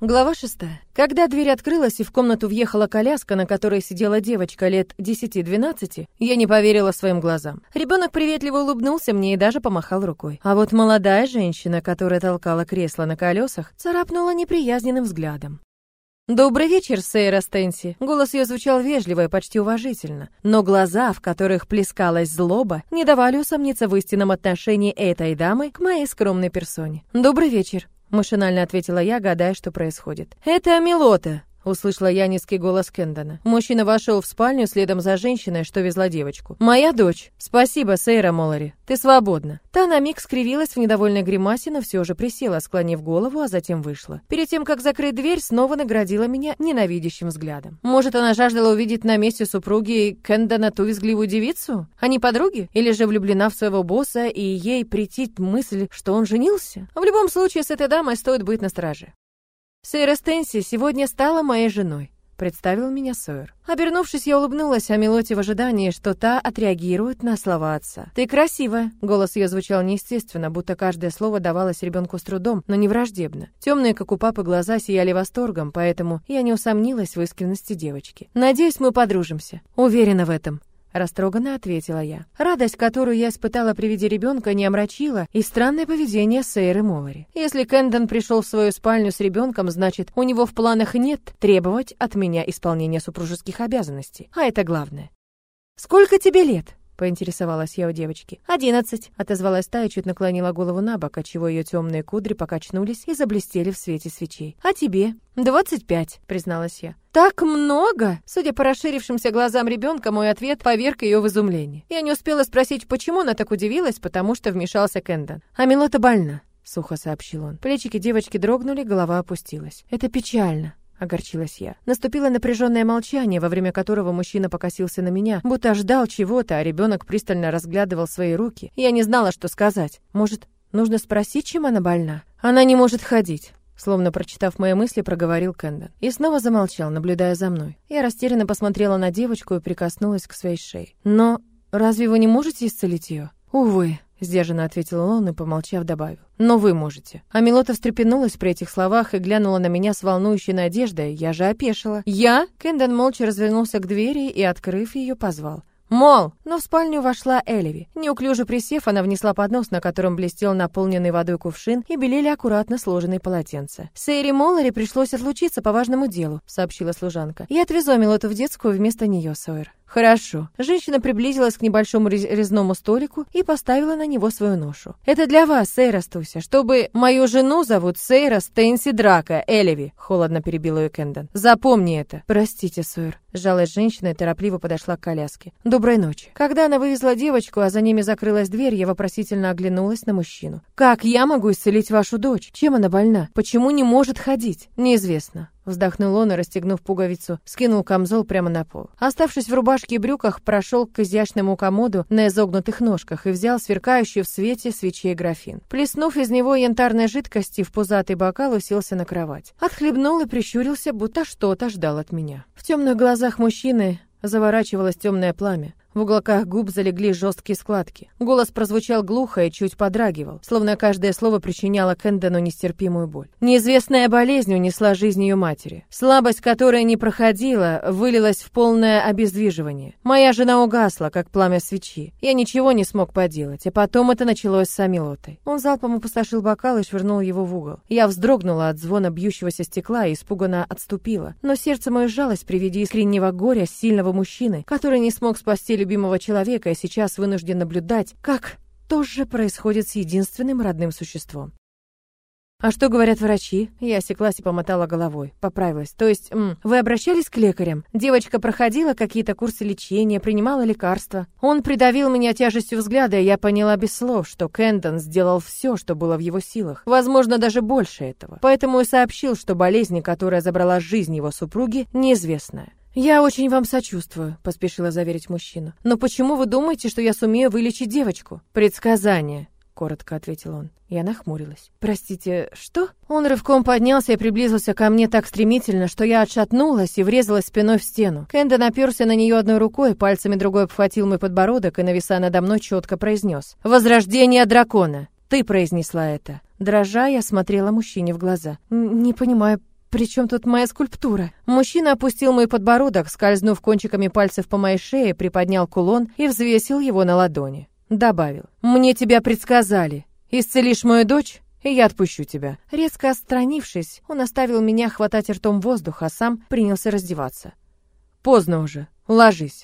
Глава шестая. Когда дверь открылась и в комнату въехала коляска, на которой сидела девочка лет 10-12, я не поверила своим глазам. Ребенок приветливо улыбнулся мне и даже помахал рукой. А вот молодая женщина, которая толкала кресло на колесах, царапнула неприязненным взглядом. «Добрый вечер, Сейра Стенси». Голос ее звучал вежливо и почти уважительно, но глаза, в которых плескалась злоба, не давали усомниться в истинном отношении этой дамы к моей скромной персоне. «Добрый вечер», Машинально ответила я, гадая, что происходит. «Это Амилота!» Услышала я низкий голос Кендона. Мужчина вошел в спальню следом за женщиной, что везла девочку. «Моя дочь. Спасибо, Сейра Молари. Ты свободна». Та на миг скривилась в недовольной гримасе, но все же присела, склонив голову, а затем вышла. Перед тем, как закрыть дверь, снова наградила меня ненавидящим взглядом. Может, она жаждала увидеть на месте супруги Кендона ту визгливую девицу? Они подруги? Или же влюблена в своего босса, и ей претит мысль, что он женился? В любом случае, с этой дамой стоит быть настороже. Сейра Стенси сегодня стала моей женой. Представил меня Сойер. Обернувшись, я улыбнулась, а Мелоте в ожидании, что та отреагирует на слова отца. «Ты красивая!» Голос ее звучал неестественно, будто каждое слово давалось ребенку с трудом, но не враждебно. Темные, как у папы, глаза сияли восторгом, поэтому я не усомнилась в искренности девочки. «Надеюсь, мы подружимся». Уверена в этом. Растроганно ответила я. Радость, которую я испытала при виде ребенка, не омрачила и странное поведение Сейры Молари. Если Кэндон пришел в свою спальню с ребенком, значит, у него в планах нет требовать от меня исполнения супружеских обязанностей. А это главное. «Сколько тебе лет?» Поинтересовалась я у девочки. «Одиннадцать», — отозвалась та и чуть наклонила голову на бок, отчего ее темные кудри покачнулись и заблестели в свете свечей. «А тебе?» «Двадцать пять», — призналась я. «Так много?» Судя по расширившимся глазам ребенка, мой ответ поверг ее в изумление. Я не успела спросить, почему она так удивилась, потому что вмешался Кэндон. «А Милота больна», — сухо сообщил он. Плечики девочки дрогнули, голова опустилась. «Это печально огорчилась я. Наступило напряженное молчание, во время которого мужчина покосился на меня, будто ждал чего-то, а ребенок пристально разглядывал свои руки. Я не знала, что сказать. Может, нужно спросить, чем она больна? Она не может ходить. Словно прочитав мои мысли, проговорил Кэндон. И снова замолчал, наблюдая за мной. Я растерянно посмотрела на девочку и прикоснулась к своей шее. «Но разве вы не можете исцелить ее?» «Увы», Сдержанно ответил он и, помолчав, добавил. «Но вы можете». А Милота встрепенулась при этих словах и глянула на меня с волнующей надеждой. Я же опешила. «Я?» Кендон молча развернулся к двери и, открыв ее, позвал. Мол, но в спальню вошла Элеви. Неуклюже присев, она внесла поднос, на котором блестел наполненный водой кувшин и белели аккуратно сложенные полотенца. Сэри Моллари пришлось отлучиться по важному делу, сообщила служанка. Я отвезу Милоту в детскую вместо нее, Сойер. «Хорошо». Женщина приблизилась к небольшому резному столику и поставила на него свою ношу. «Это для вас, Сейра Стуся, чтобы... Мою жену зовут Сейра Стэнси Драка, Элеви», — холодно перебил ее Кендон. «Запомни это». «Простите, Сойер». Жалась женщина и торопливо подошла к коляске. «Доброй ночи». Когда она вывезла девочку, а за ними закрылась дверь, я вопросительно оглянулась на мужчину. «Как я могу исцелить вашу дочь? Чем она больна? Почему не может ходить?» «Неизвестно». Вздохнул он и, расстегнув пуговицу, скинул камзол прямо на пол. Оставшись в рубашке и брюках, прошел к изящному комоду на изогнутых ножках и взял сверкающий в свете свечей графин. Плеснув из него янтарной жидкости в пузатый бокал, уселся на кровать. Отхлебнул и прищурился, будто что-то ждал от меня. В темных глазах мужчины заворачивалось темное пламя. В уголках губ залегли жесткие складки. Голос прозвучал глухо и чуть подрагивал, словно каждое слово причиняло Кэндону нестерпимую боль. Неизвестная болезнь унесла жизнь ее матери. Слабость, которая не проходила, вылилась в полное обездвиживание. Моя жена угасла, как пламя свечи. Я ничего не смог поделать, а потом это началось с Амилотой. Он залпом опустошил бокал и швырнул его в угол. Я вздрогнула от звона бьющегося стекла и испуганно отступила. Но сердце мое сжалось при виде искреннего горя сильного мужчины, который не смог спасти любимого человека и сейчас вынужден наблюдать, как то же происходит с единственным родным существом. «А что говорят врачи?» Я осеклась и помотала головой. Поправилась. «То есть, м, вы обращались к лекарям? Девочка проходила какие-то курсы лечения, принимала лекарства?» Он придавил меня тяжестью взгляда, и я поняла без слов, что Кэндон сделал все, что было в его силах. Возможно, даже больше этого. Поэтому и сообщил, что болезнь, которая забрала жизнь его супруги, неизвестная. «Я очень вам сочувствую», — поспешила заверить мужчину. «Но почему вы думаете, что я сумею вылечить девочку?» «Предсказание», — коротко ответил он. Я нахмурилась. «Простите, что?» Он рывком поднялся и приблизился ко мне так стремительно, что я отшатнулась и врезалась спиной в стену. Кэнда наперся на нее одной рукой, пальцами другой обхватил мой подбородок и, нависая надо мной, четко произнес. «Возрождение дракона! Ты произнесла это!» Дрожа, я смотрела мужчине в глаза. «Не понимаю, при чем тут моя скульптура? Мужчина опустил мой подбородок, скользнув кончиками пальцев по моей шее, приподнял кулон и взвесил его на ладони. Добавил. «Мне тебя предсказали. Исцелишь мою дочь, и я отпущу тебя». Резко отстранившись, он оставил меня хватать ртом воздух, а сам принялся раздеваться. «Поздно уже. Ложись».